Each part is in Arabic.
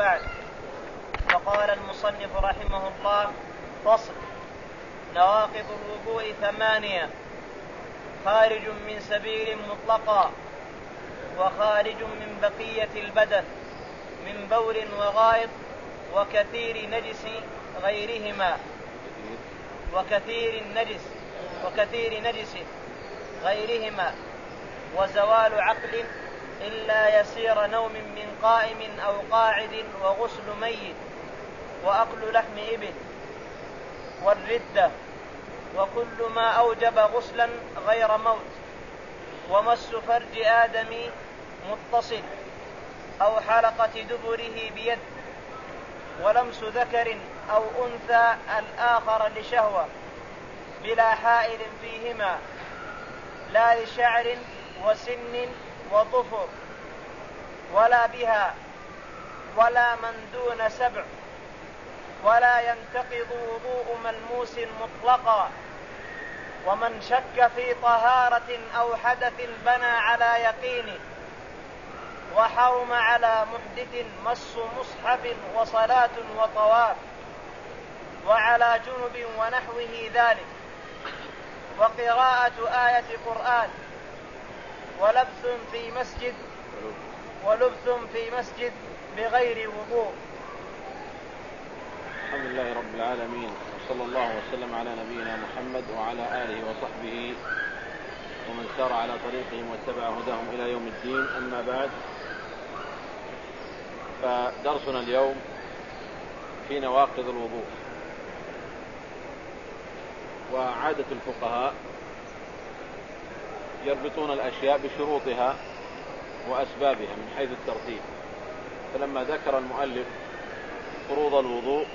وبعد فقال المصنف رحمه الله فصل. نواقض الوضوء ثمانية. خارج من سبيل مطلقا وخارج من بقية البدن من بول وغائط وكثير نجس غيرهما. وكثير النجس وكثير نجس غيرهما. وزوال عقل إلا يسير نوم من قائم أو قاعد وغسل ميت وأكل لحم إبل والردة وكل ما أوجب غسلا غير موت ومس فرج آدم متصل أو حلقة دبره بيد ولمس ذكر أو أنثى الآخر لشهوة بلا حائل فيهما لا لشعر وسن وظفر ولا بها ولا من دون سبع ولا ينتقض وضوء ملموس مطلقا ومن شك في طهارة أو حدث بنى على يقين وحرم على محدث مس مصحف وصلاة وطواف وعلى جنب ونحوه ذلك. وقراءة آية قرآن. ولبث في مسجد ولبث في مسجد بغير وضوء. الحمد لله رب العالمين وصلى الله وسلم على نبينا محمد وعلى آله وصحبه ومن سار على طريقهم واتبع هداهم إلى يوم الدين. أما بعد فدرسنا اليوم في نواقض الوضوء وعادة الفقهاء يربطون الأشياء بشروطها وأسبابها من حيث الترتيب. فلما ذكر المؤلف فروض الوضوء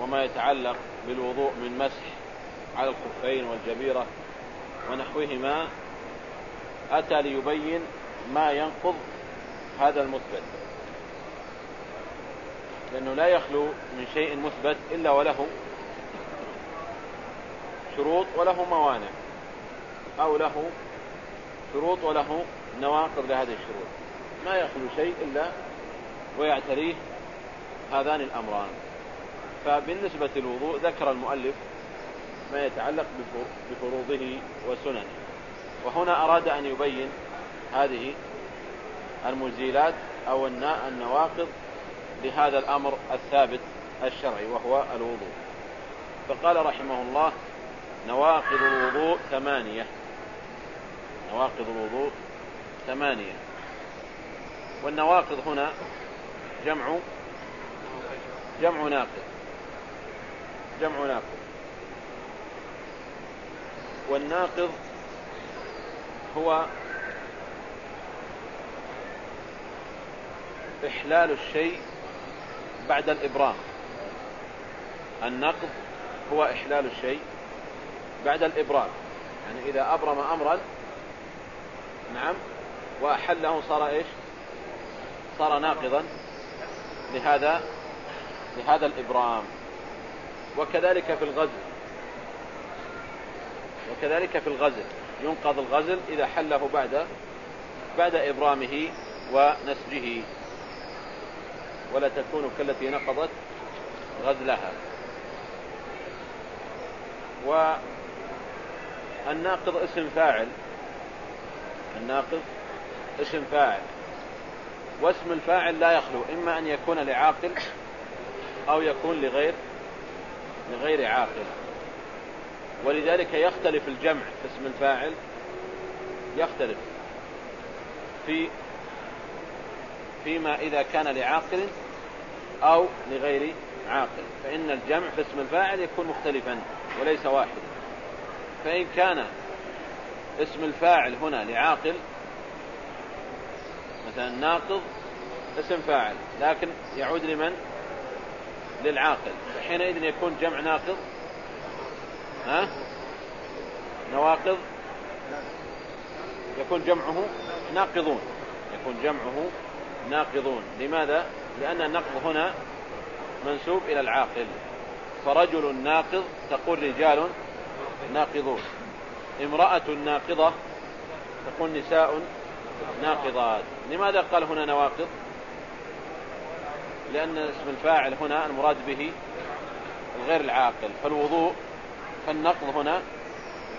وما يتعلق بالوضوء من مسح على الخفين والجبيرة ونحوهما أتى ليبين ما ينقض هذا المثبت. لأنه لا يخلو من شيء مثبت إلا وله شروط وله موانع. أو له شروط وله نواقض لهذه الشروط. ما يخلو شيء إلا ويعتريه هذان الأمران. فبالنسبة للوضوء ذكر المؤلف ما يتعلق بفروضه وسننه. وهنا أراد أن يبين هذه المزيلات أو النواقض لهذا الأمر الثابت الشرعي وهو الوضوء. فقال رحمه الله نواقض الوضوء ثمانية. نواقض الوضوء ثمانية. والنواقض هنا جمع جمع ناقض. جمع ناقض. والناقض هو إحلال الشيء بعد الإبرام. النقض هو إحلال الشيء بعد الإبرام. يعني إذا أبرم أمرا نعم. وأحله صار إيش؟ صار ناقضا لهذا لهذا الإبرام. وكذلك في الغزل. وكذلك في الغزل. ينقض الغزل إذا حله بعد بعد إبرامه ونسجه. ولا تكون كالتي نقضت غزلها. والناقض اسم فاعل. الناقض اسم فاعل. واسم الفاعل لا يخلو إما أن يكون لعاقل أو يكون لغير لغير عاقل. ولذلك يختلف الجمع في اسم الفاعل يختلف في فيما إذا كان لعاقل أو لغير عاقل. فإن الجمع في اسم الفاعل يكون مختلفا وليس واحدا. فإن كان اسم الفاعل هنا لعاقل. مثلا ناقض اسم فاعل لكن يعود لمن؟ للعاقل. فحينئذ يكون جمع ناقض. ها؟ نواقض. يكون جمعه ناقضون. يكون جمعه ناقضون. لماذا؟ لأن النقض هنا منسوب إلى العاقل. فرجل ناقض تقول رجال ناقضون. امرأة ناقضة تقول نساء ناقضات. لماذا قال هنا نواقض؟ لأن اسم الفاعل هنا المراد به الغير العاقل. فالوضوء فالنقض هنا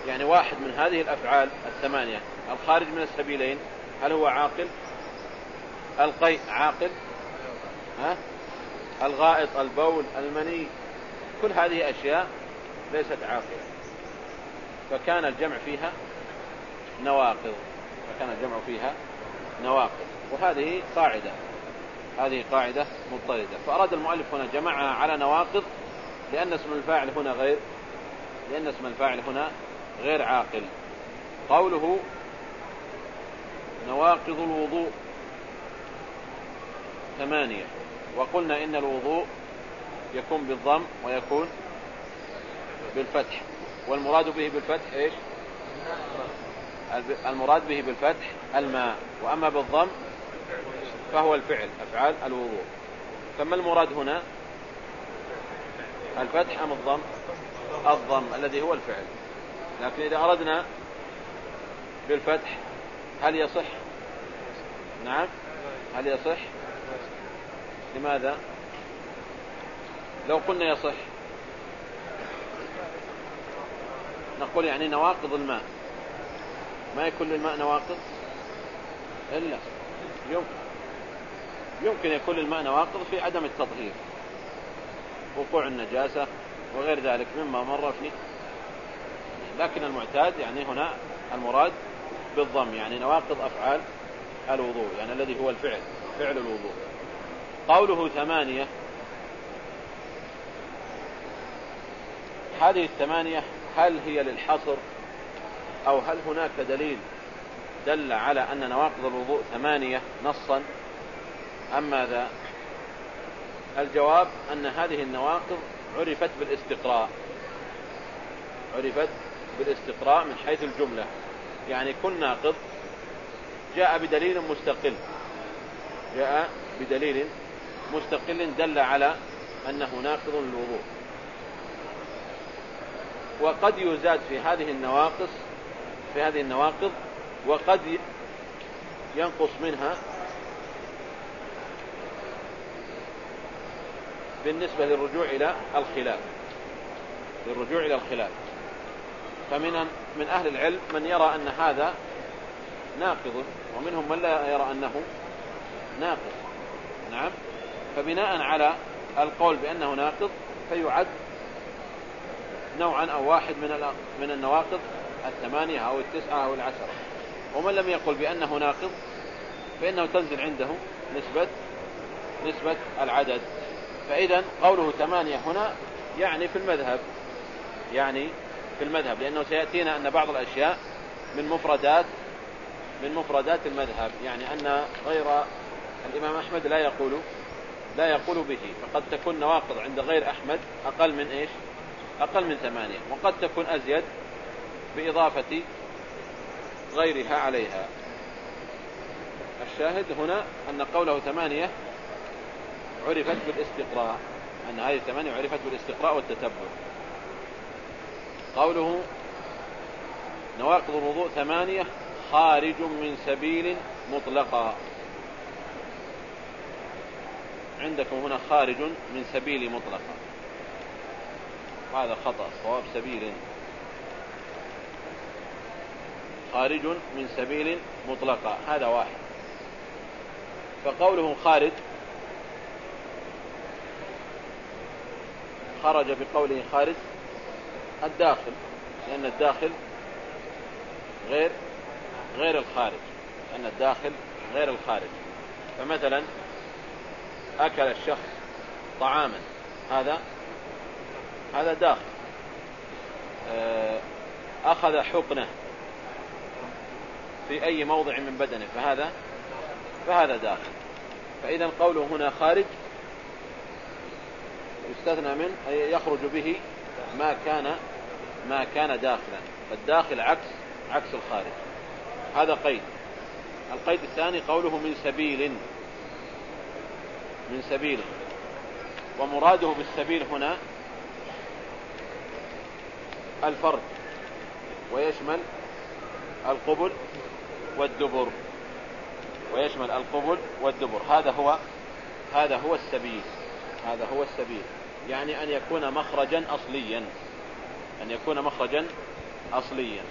يعني واحد من هذه الأفعال الثمانية. الخارج من السبيلين هل هو عاقل؟ القيء عاقل؟ ها؟ الغائط البول المني كل هذه أشياء ليست عاقلة. فكان الجمع فيها نواقض. فكان الجمع فيها نواقض. وهذه قاعدة. هذه قاعدة مضطردة. فأراد المؤلف هنا جمعها على نواقض لأن اسم الفاعل هنا غير لأن اسم الفاعل هنا غير عاقل. قوله نواقض الوضوء ثمانية. وقلنا إن الوضوء يكون بالضم ويكون بالفتح. والمراد به بالفتح إيش؟ المراد به بالفتح الماء. وأما بالضم فهو الفعل أفعال الوضوء. فما المراد هنا؟ الفتح أم الضم؟ الضم الذي هو الفعل. لكن إذا أردنا بالفتح هل يصح؟ نعم. هل يصح؟ لماذا؟ لو قلنا يصح. نقول يعني نواقض الماء. ما يكون للماء نواقض؟ إلا. يمكن. يمكن يكون للماء نواقض في عدم التطهير. وقوع النجاسة وغير ذلك مما مر فيه. لكن المعتاد يعني هنا المراد بالضم يعني نواقض أفعال الوضوء يعني الذي هو الفعل فعل الوضوء. قوله ثمانية. هذه الثمانية هل هي للحصر أو هل هناك دليل دل على أن نواقض الوضوء ثمانية نصا أم ماذا؟ الجواب أن هذه النواقض عرفت بالاستقراء. عرفت بالاستقراء من حيث الجملة. يعني كل ناقض جاء بدليل مستقل. جاء بدليل مستقل دل على أنه ناقض للوضوء. وقد يزاد في هذه النواقص في هذه النواقض وقد ينقص منها بالنسبة للرجوع إلى الخلاف للرجوع إلى الخلاف فمن من أهل العلم من يرى أن هذا ناقض ومنهم من لا يرى أنه ناقض. نعم. فبناء على القول بأنه ناقض فيعد نوعا أو واحد من من النواقض الثمانية أو التسعة أو العشرة. ومن لم يقل بأنه ناقض فإنه تنزل عنده نسبة نسبة العدد. فإذا قوله ثمانية هنا يعني في المذهب يعني في المذهب لأنه سيأتينا أن بعض الأشياء من مفردات من مفردات المذهب يعني أن غير الإمام أحمد لا يقول لا يقول به. فقد تكون نواقض عند غير أحمد أقل من إيش؟ أقل من ثمانية وقد تكون أزيد بإضافة غيرها عليها. الشاهد هنا أن قوله ثمانية عرفت بالاستقراء أن هذه الثمانية عرفت بالاستقراء والتتبع. قوله نواقض الوضوء ثمانية خارج من سبيل مطلقا. عندكم هنا خارج من سبيل مطلقا. هذا خطأ صواب سبيل. خارج من سبيل مطلقا هذا واحد. فقوله خارج خرج بقوله خارج الداخل لأن الداخل غير غير الخارج لأن الداخل غير الخارج. فمثلا أكل الشخص طعاما هذا هذا داخل. آه، أخذ حقنة في أي موضع من بدنه فهذا فهذا داخل. فإذا قوله هنا خارج. يستثنى منه أي يخرج به ما كان ما كان داخلا. فالداخل عكس عكس الخارج. هذا قيد. القيد الثاني قوله من سبيل. من سبيل. ومراده بالسبيل هنا الفرد ويشمل القبل والدبر. ويشمل القبل والدبر. هذا هو هذا هو السبيل. هذا هو السبيل. يعني أن يكون مخرجا أصليا. أن يكون مخرجا أصليا.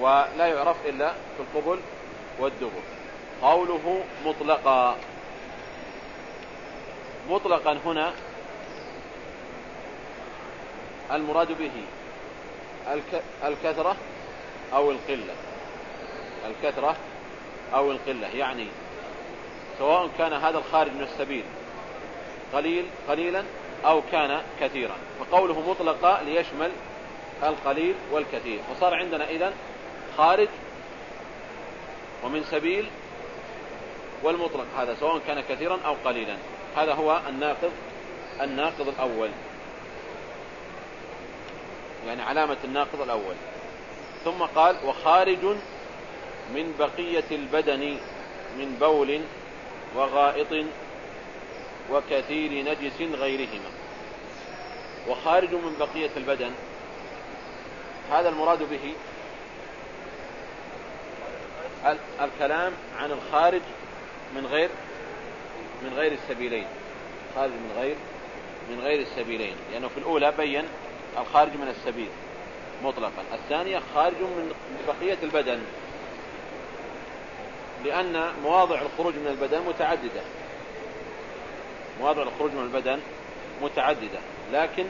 ولا يعرف إلا في القبل والدبر. قوله مطلقا. مطلقا هنا المراد به الكثرة أو القلة. الكثرة أو القلة يعني سواء كان هذا الخارج من السبيل قليل قليلا أو كان كثيرا. فقوله مطلقا ليشمل القليل والكثير. وصار عندنا إذن خارج ومن سبيل والمطلق هذا سواء كان كثيرا أو قليلا. هذا هو الناقض الناقض الأول. يعني علامة الناقض الأول. ثم قال وخارج من بقية البدن من بول وغائط وكثير نجس غيرهما. وخارج من بقية البدن هذا المراد به الكلام عن الخارج من غير من غير السبيلين. خارج من غير من غير السبيلين. لأنه في الأولى بين الخارج من السبيل مطلقا. الثانية خارج من بقية البدن لأن مواضع الخروج من البدن متعددة. مواضع الخروج من البدن متعددة لكن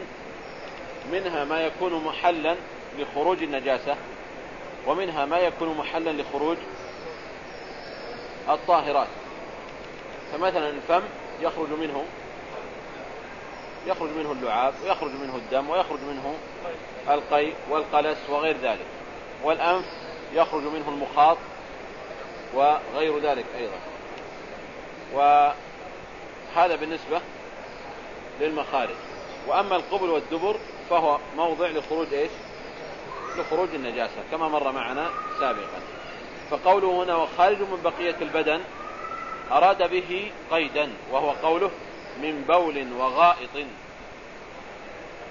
منها ما يكون محلا لخروج النجاسة ومنها ما يكون محلا لخروج الطاهرات. فمثلا الفم يخرج منه يخرج منه اللعاب ويخرج منه الدم ويخرج منه القي والقلس وغير ذلك. والأنف يخرج منه المخاط وغير ذلك أيضا. وهذا بالنسبة للمخارج. وأما القبل والدبر فهو موضع لخروج إيش؟ لخروج النجاسة كما مر معنا سابقا. فقوله هنا وخارج من بقية البدن أراد به قيدا وهو قوله من بول وغائط.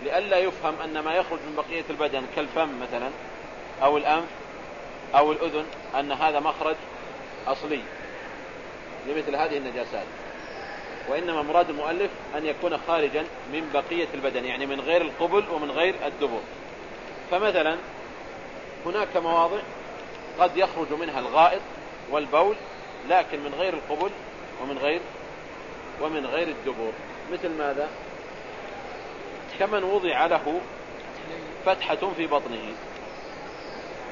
لئلا يفهم أن ما يخرج من بقية البدن كالفم مثلا أو الأنف أو الأذن أن هذا مخرج أصلي لمثل هذه النجاسات. وإنما مراد المؤلف أن يكون خارجا من بقية البدن يعني من غير القبل ومن غير الدبر. فمثلا هناك مواضع قد يخرج منها الغائط والبول لكن من غير القبل ومن غير ومن غير الدبر. مثل ماذا؟ كمن وضع له فتحة في بطنه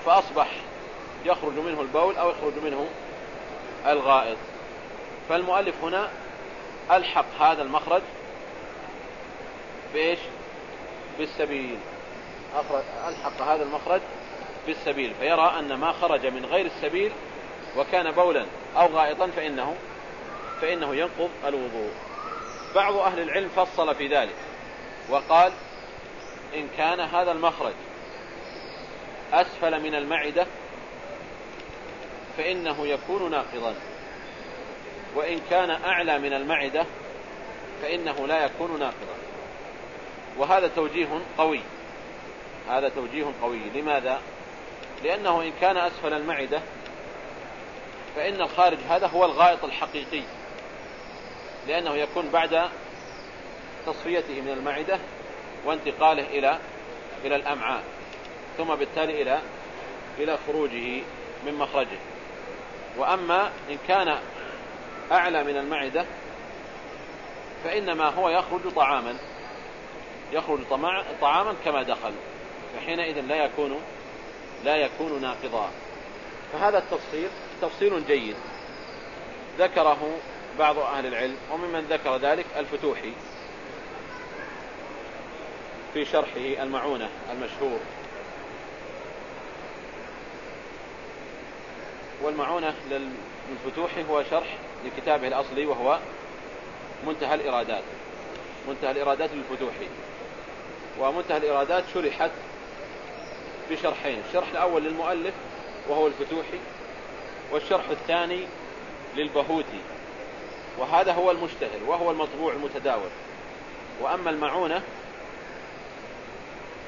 فأصبح يخرج منه البول أو يخرج منه الغائط. فالمؤلف هنا ألحق هذا المخرج بإيش؟ بالسبيل. ألحق هذا المخرج بالسبيل فيرى أن ما خرج من غير السبيل وكان بولا أو غائطا فإنه فإنه ينقض الوضوء. بعض أهل العلم فصل في ذلك وقال إن كان هذا المخرج أسفل من المعدة فإنه يكون ناقضا. وإن كان أعلى من المعدة فإنه لا يكون ناقضا. وهذا توجيه قوي. هذا توجيه قوي. لماذا؟ لأنه إن كان أسفل المعدة فإن الخارج هذا هو الغائط الحقيقي. لأنه يكون بعد تصفيته من المعدة وانتقاله إلى إلى الأمعاء ثم بالتالي إلى إلى خروجه من مخرجه. وأما إن كان أعلى من المعدة فإنما هو يخرج طعاما يخرج طعاما كما دخل فحينئذ لا يكون لا يكون ناقضا. فهذا التفصيل تفصيل جيد. ذكره بعض أهل العلم وممن ذكر ذلك الفتوحي في شرحه المعونة المشهور. والمعونة للفتوحي هو شرح لكتابه الأصلي وهو منتهى الإرادات منتهى الإرادات للفتوحي. ومنتهى الإرادات شرحت بشرحين الشرح الأول للمؤلف وهو الفتوحي والشرح الثاني للبهوتي. وهذا هو المشتهر وهو المطبوع المتداول. وأما المعونة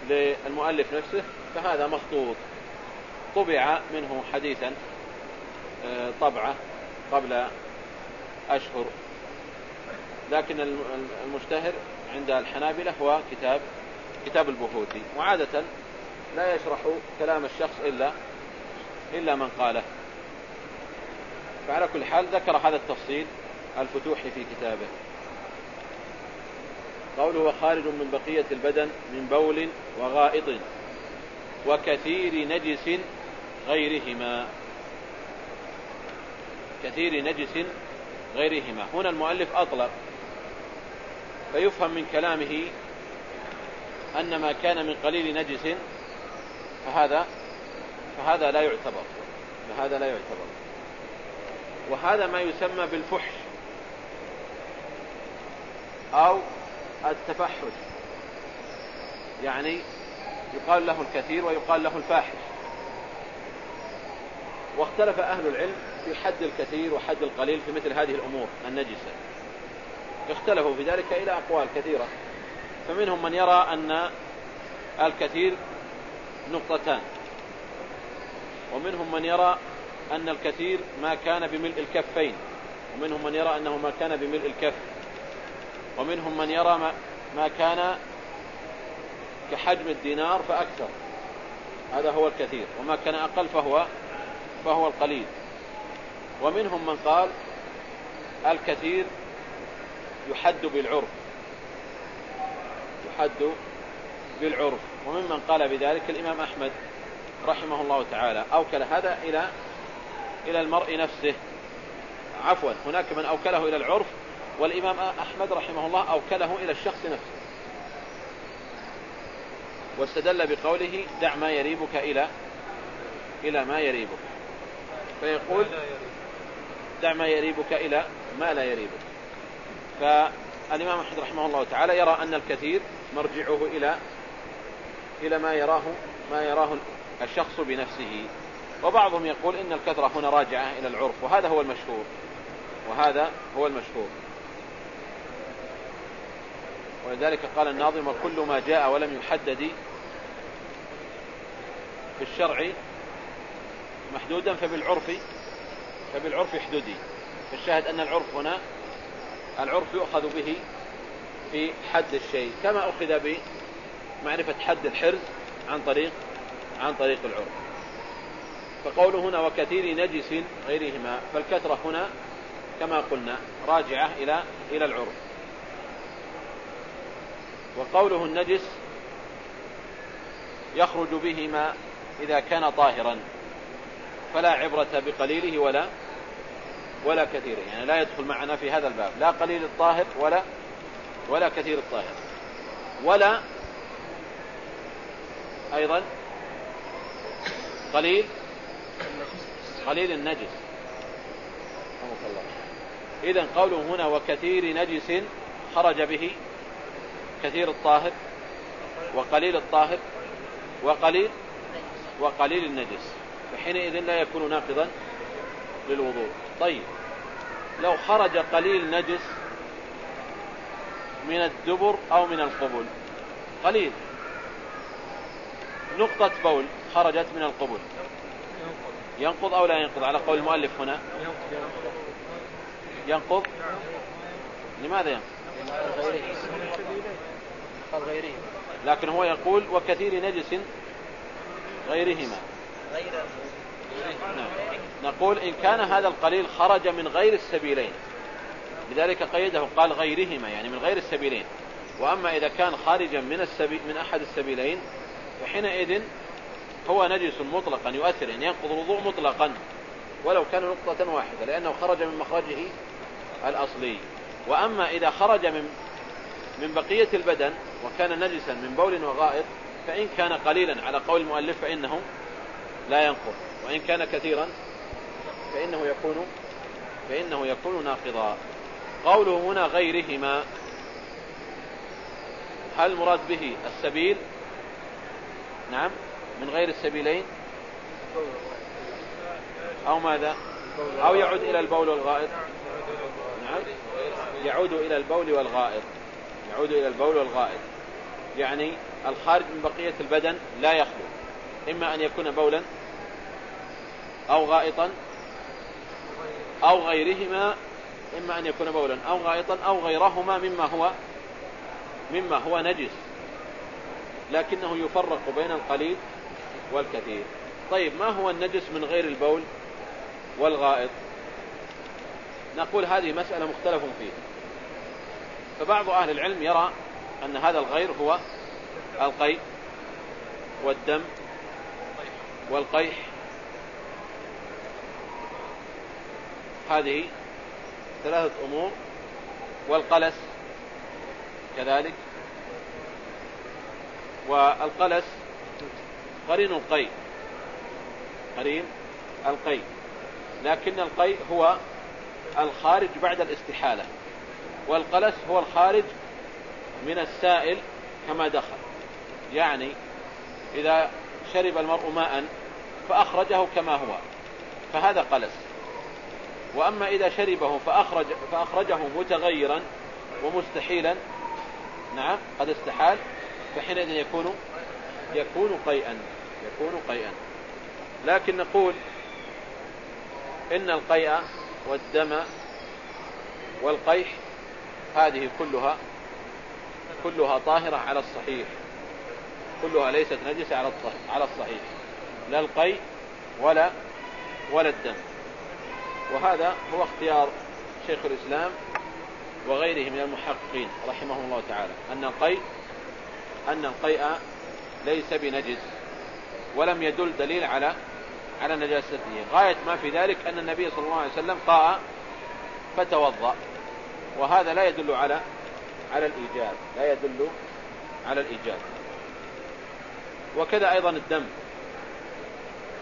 للمؤلف نفسه فهذا مخطوط. طبع منه حديثا آه، طبعة قبل أشهر. لكن المشتهر عند الحنابلة هو كتاب كتاب البهوتي. وعادة لا يشرح كلام الشخص إلا إلا من قاله. فعلى كل حال ذكر هذا التفصيل. الفتوحي في كتابه. قوله وخارج من بقية البدن من بول وغائط وكثير نجس غيرهما. كثير نجس غيرهما. هنا المؤلف أطلق فيفهم من كلامه أن ما كان من قليل نجس فهذا فهذا لا يعتبر فهذا لا يعتبر. وهذا ما يسمى بالفحش. أو التفحش. يعني يقال له الكثير ويقال له الفاحش. واختلف أهل العلم في حد الكثير وحد القليل في مثل هذه الأمور النجسة. اختلفوا في ذلك إلى أقوال كثيرة. فمنهم من يرى أن الكثير نقطتان. ومنهم من يرى أن الكثير ما كان بملء الكفين. ومنهم من يرى أنه ما كان بملء الكف. ومنهم من يرى ما, كان كحجم الدينار فأكثر. هذا هو الكثير. وما كان أقل فهو فهو القليل. ومنهم من قال الكثير يحد بالعرف. يحد بالعرف. وممن قال بذلك الإمام أحمد رحمه الله تعالى. أوكل هذا إلى إلى المرء نفسه. عفوا. هناك من أوكله إلى العرف والإمام أحمد رحمه الله أوكله إلى الشخص نفسه. واستدل بقوله دع ما يريبك إلى إلى ما يريبك. فيقول دع ما يريبك إلى ما لا يريبك. فالإمام أحمد رحمه الله تعالى يرى أن الكثير مرجعه إلى إلى ما يراه ما يراه الشخص بنفسه. وبعضهم يقول إن الكثرة هنا راجعة إلى العرف وهذا هو المشهور. وهذا هو المشهور. ولذلك قال الناظم وكل ما جاء ولم يحدد في الشرع محدودا فبالعرف فبالعرف حدودي فالشاهد أن العرف هنا العرف يؤخذ به في حد الشيء كما أخذ بمعرفة حد الحرز عن طريق عن طريق العرف. فقوله هنا وكثير نجس غيرهما فالكثرة هنا كما قلنا راجعة إلى إلى العرف. وقوله النجس يخرج بهما إذا كان طاهرا فلا عبرة بقليله ولا ولا كثيره يعني لا يدخل معنا في هذا الباب لا قليل الطاهر ولا ولا كثير الطاهر. ولا أيضا قليل قليل النجس. إذا قوله هنا وكثير نجس خرج به كثير الطاهر وقليل الطاهر وقليل وقليل النجس فحينئذ لا يكون ناقضا للوضوء. طيب لو خرج قليل نجس من الدبر أو من القبل قليل. نقطة بول خرجت من القبل ينقض أو لا ينقض؟ على قول المؤلف هنا. ينقض. لماذا ينقض؟ لكن هو يقول وكثير نجس غيرهما. نعم. نقول إن كان هذا القليل خرج من غير السبيلين. لذلك قيده قال غيرهما يعني من غير السبيلين. وأما إذا كان خارجا من, السبي من أحد السبيلين فحينئذ هو نجس مطلقا يؤثر يعني ينقض الوضوء مطلقا ولو كان نقطة واحدة لأنه خرج من مخرجه الأصلي. وأما إذا خرج من من بقية البدن وكان نجسا من بول وغائط فإن كان قليلا على قول المؤلف فإنه لا ينقض وإن كان كثيرا فإنه يكون فإنه يكون ناقضا. قوله هنا غيرهما هل المراد به السبيل؟ نعم من غير السبيلين؟ أو ماذا؟ أو يعود إلى البول والغائط؟ نعم يعود إلى البول والغائط يعود إلى البول والغائط. يعني الخارج من بقية البدن لا يخلو. إما أن يكون بولا أو غائطا أو غيرهما إما أن يكون بولا أو غائطا أو غيرهما مما هو مما هو نجس. لكنه يفرق بين القليل والكثير. طيب ما هو النجس من غير البول والغائط؟ نقول هذه مسألة مختلف فيها. فبعض أهل العلم يرى أن هذا الغير هو القيء والدم والقيح. هذه ثلاثة أمور. والقلس كذلك. والقلس قرين القي قرين القي لكن القي هو الخارج بعد الاستحالة. والقلس هو الخارج من السائل كما دخل. يعني إذا شرب المرء ماء فأخرجه كما هو. فهذا قلس. وأما إذا شربه فأخرج فأخرجه متغيرا ومستحيلا نعم قد استحال فحينئذ يكون يكون قيئا يكون قيئا. لكن نقول إن القيء والدم والقيح هذه كلها كلها طاهرة على الصحيح. كلها ليست نجسة على الصحيح. لا القيء ولا ولا الدم. وهذا هو اختيار شيخ الإسلام وغيره من المحققين رحمه الله تعالى. أن القيء أن القيء ليس بنجس ولم يدل دليل على على نجاسته. غاية ما في ذلك أن النبي صلى الله عليه وسلم قاء فتوضأ. وهذا لا يدل على على الإيجاب لا يدل على الإيجاب وكذا أيضا الدم.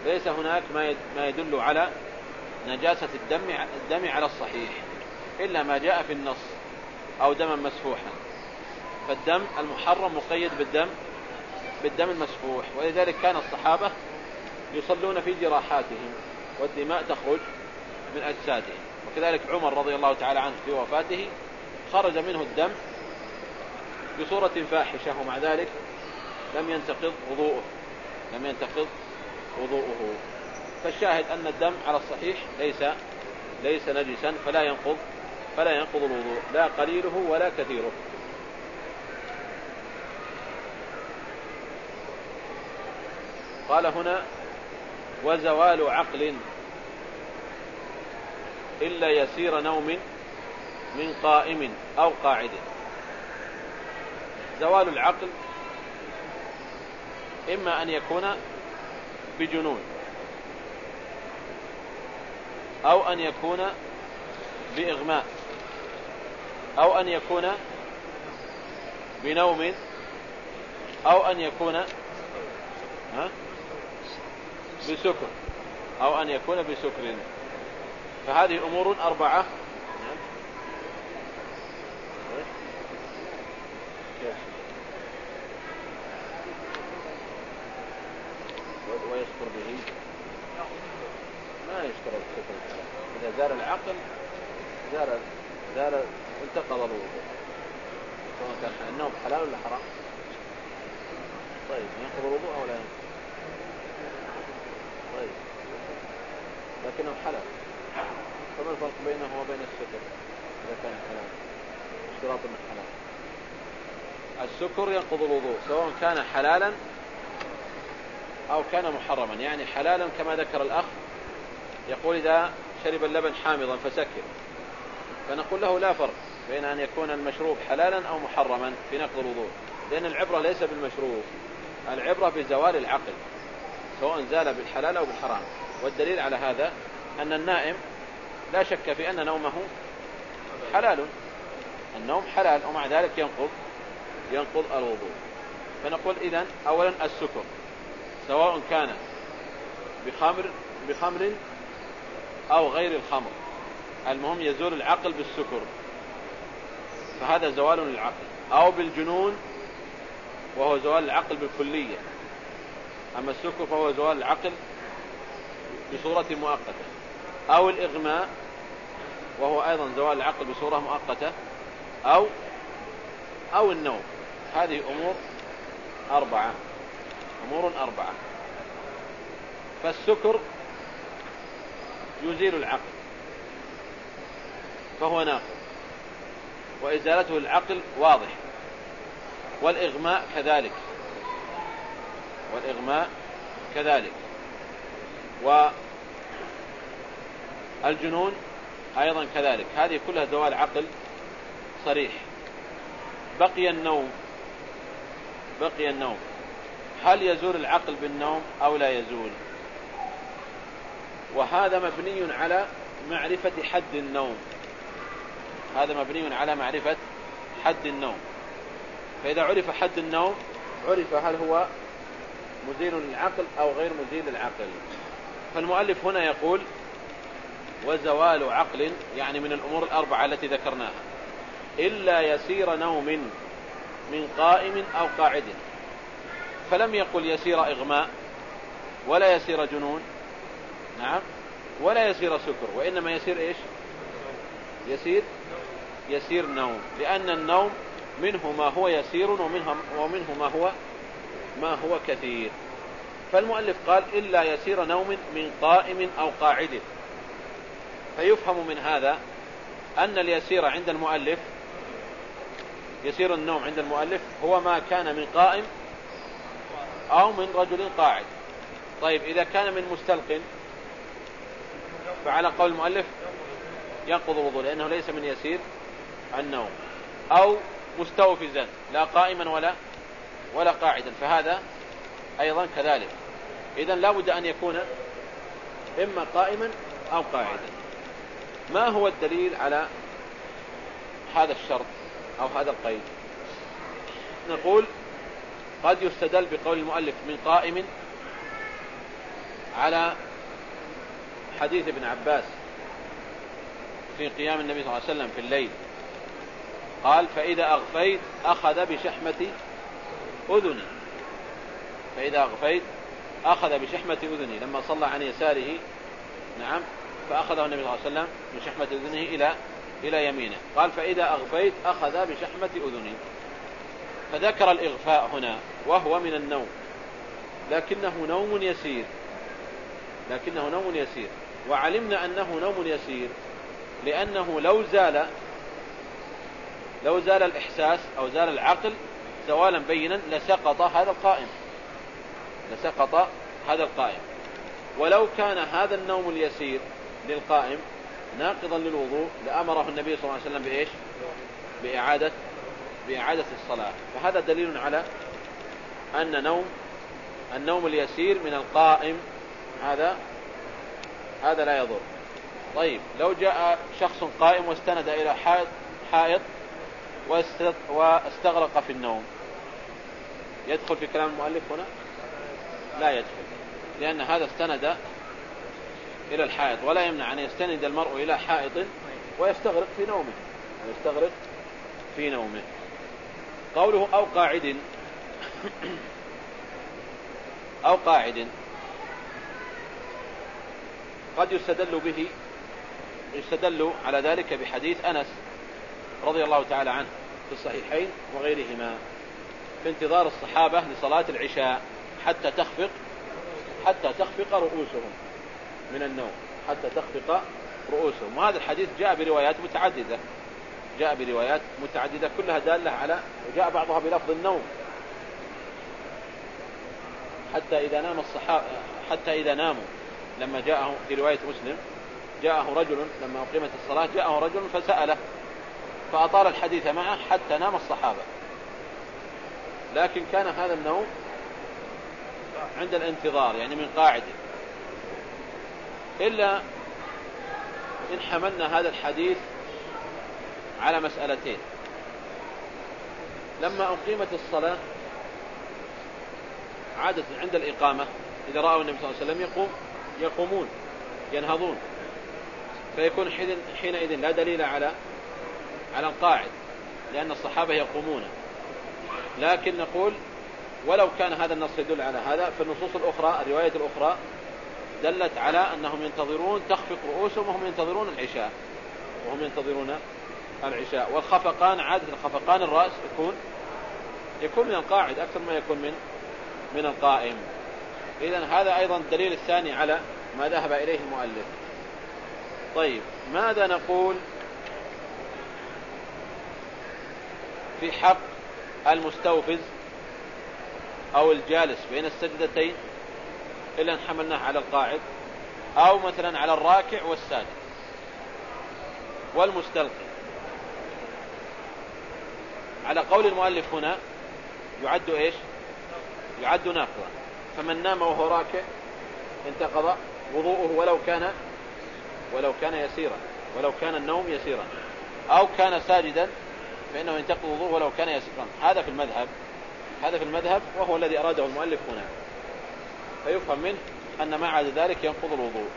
ليس هناك ما يدل على نجاسة الدم الدم على الصحيح إلا ما جاء في النص أو دما مسفوحا. فالدم المحرم مقيد بالدم بالدم المسفوح. ولذلك كان الصحابة يصلون في جراحاتهم والدماء تخرج من أجسادهم. وكذلك عمر رضي الله تعالى عنه في وفاته خرج منه الدم بصورة فاحشة ومع ذلك لم ينتقض وضوءه لم ينتقض وضوءه. فالشاهد أن الدم على الصحيح ليس ليس نجسا فلا ينقض فلا ينقض الوضوء لا قليله ولا كثيره. قال هنا وزوال عقل إلا يسير نوم من قائم أو قاعد. زوال العقل إما أن يكون بجنون أو أن يكون بإغماء أو أن يكون بنوم أو أن يكون ها؟ بسكر أو أن يكون بسكر. فهذه أمور أربعة ويشكر به. ما يشترط السكر إذا زال العقل زال زال انتقض الوضوء. سواء كان النوم حلال ولا حرام. طيب ينقض الوضوء أو لا ينقض؟ طيب. لكنه حلال. فما الفرق بينه وبين السكر إذا كان حلال. اشتراط من حلال. السكر ينقض الوضوء سواء كان حلالا أو كان محرما يعني حلالا كما ذكر الأخ يقول إذا شرب اللبن حامضا فسكر. فنقول له لا فرق بين أن يكون المشروب حلالا أو محرما في نقض الوضوء لأن العبرة ليس بالمشروب العبرة بزوال العقل سواء زال بالحلال أو بالحرام. والدليل على هذا أن النائم لا شك في أن نومه حلال. النوم حلال ومع ذلك ينقض ينقض الوضوء. فنقول إذن أولا السكر. سواء كان بخمر بخمر أو غير الخمر. المهم يزول العقل بالسكر. فهذا زوال للعقل. أو بالجنون وهو زوال العقل بالكلية. أما السكر فهو زوال العقل بصورة مؤقتة. أو الإغماء وهو أيضا زوال العقل بصورة مؤقتة. أو أو النوم. هذه أمور أربعة. أمور أربعة. فالسكر يزيل العقل فهو ناقض وإزالته العقل واضح والإغماء كذلك والإغماء كذلك. والجنون أيضا كذلك هذه كلها زوال عقل صريح. بقي النوم بقي النوم. هل يزول العقل بالنوم أو لا يزول؟ وهذا مبني على معرفة حد النوم. هذا مبني على معرفة حد النوم. فإذا عرف حد النوم عرف هل هو مزيل للعقل أو غير مزيل للعقل. فالمؤلف هنا يقول وزوال عقل يعني من الأمور الأربعة التي ذكرناها. إلا يسير نوم من قائم أو قاعد. فلم يقل يسير إغماء ولا يسير جنون. نعم. ولا يسير سكر وإنما يسير إيش؟ يسير يسير نوم. لأن النوم منه ما هو يسير ومنه, ومنه ما هو ما هو كثير. فالمؤلف قال إلا يسير نوم من قائم أو قاعد. فيفهم من هذا أن اليسير عند المؤلف يسير النوم عند المؤلف هو ما كان من قائم أو من رجل قاعد. طيب إذا كان من مستلق فعلى قول المؤلف ينقض الوضوء لأنه ليس من يسير النوم. أو مستوفزا لا قائما ولا ولا قاعدا فهذا أيضا كذلك. إذا لا بد أن يكون إما قائما أو قاعدا. ما هو الدليل على هذا الشرط أو هذا القيد؟ نقول قد يستدل بقول المؤلف من قائم على حديث ابن عباس في قيام النبي صلى الله عليه وسلم في الليل. قال فإذا أغفيت أخذ بشحمة أذني. فإذا أغفيت أخذ بشحمة أذني. لما صلى عن يساره نعم فأخذه النبي صلى الله عليه وسلم من شحمة أذنه إلى إلى يمينه. قال فإذا أغفيت أخذ بشحمة أذني. فذكر الإغفاء هنا وهو من النوم. لكنه نوم يسير. لكنه نوم يسير. وعلمنا أنه نوم يسير لأنه لو زال لو زال الإحساس أو زال العقل زوالا بينا لسقط هذا القائم. لسقط هذا القائم. ولو كان هذا النوم اليسير للقائم ناقضا للوضوء لأمره النبي صلى الله عليه وسلم بإيش؟ بإعادة بإعادة الصلاة. فهذا دليل على أن نوم النوم اليسير من القائم هذا هذا لا يضر. طيب لو جاء شخص قائم واستند إلى حائط حائط واستغرق في النوم يدخل في كلام المؤلف هنا؟ لا يدخل لأن هذا استند إلى الحائط ولا يمنع أن يستند المرء إلى حائط ويستغرق في نومه. ويستغرق في نومه. قوله أو قاعد. أو قاعد. قد يستدل به يستدل على ذلك بحديث أنس رضي الله تعالى عنه في الصحيحين وغيرهما. في انتظار الصحابة لصلاة العشاء حتى تخفق حتى تخفق رؤوسهم من النوم حتى تخفق رؤوسهم. وهذا الحديث جاء بروايات متعددة. جاء بروايات متعددة كلها دالة على وجاء بعضها بلفظ النوم. حتى إذا نام الصحابة حتى إذا ناموا. لما جاءه في رواية مسلم جاءه رجل لما أقيمت الصلاة جاءه رجل فسأله فأطال الحديث معه حتى نام الصحابة. لكن كان هذا النوم عند الانتظار يعني من قاعدة. إلا إن حملنا هذا الحديث على مسألتين. لما أقيمت الصلاة عادة عند الإقامة إذا رأوا النبي صلى الله عليه وسلم يقوم يقومون ينهضون. فيكون حينئذ لا دليل على على القاعد لأن الصحابة يقومون. لكن نقول ولو كان هذا النص يدل على هذا فالنصوص الأخرى الرواية الأخرى دلت على أنهم ينتظرون تخفق رؤوسهم وهم ينتظرون العشاء وهم ينتظرون العشاء. والخفقان عادة خفقان الرأس يكون يكون من القاعد أكثر ما يكون من من القائم. إذا هذا أيضا الدليل الثاني على ما ذهب إليه المؤلف. طيب ماذا نقول في حق المستوفز أو الجالس بين السجدتين إلا أن حملناه على القاعد أو مثلا على الراكع والساجد والمستلقي؟ على قول المؤلف هنا يعد إيش؟ يعد نافذة فمن نام وهو راكع انتقض وضوءه ولو كان ولو كان يسيرا ولو كان النوم يسيرا. أو كان ساجدا فإنه ينتقض وضوءه ولو كان يسيرا. هذا في المذهب. هذا في المذهب وهو الذي أراده المؤلف هنا. فيفهم منه أن ما عدا ذلك ينقض الوضوء.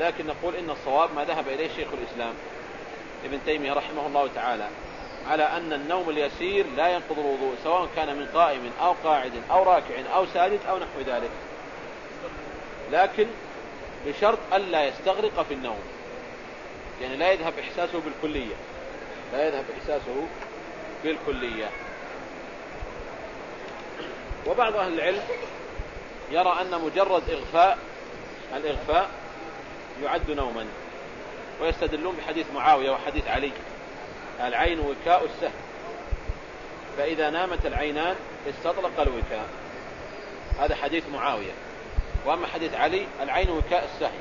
لكن نقول إن الصواب ما ذهب إليه شيخ الإسلام ابن تيمية رحمه الله تعالى. على أن النوم اليسير لا ينقض الوضوء سواء كان من قائم أو قاعد أو راكع أو ساجد أو نحو ذلك. لكن بشرط ألا يستغرق في النوم. يعني لا يذهب إحساسه بالكلية. لا يذهب إحساسه بالكلية. وبعض أهل العلم يرى أن مجرد إغفاء الإغفاء يعد نوما. ويستدلون بحديث معاوية وحديث علي. العين وكاء السهم. فإذا نامت العينان استطلق الوكاء. هذا حديث معاوية. وأما حديث علي العين وكاء السهم.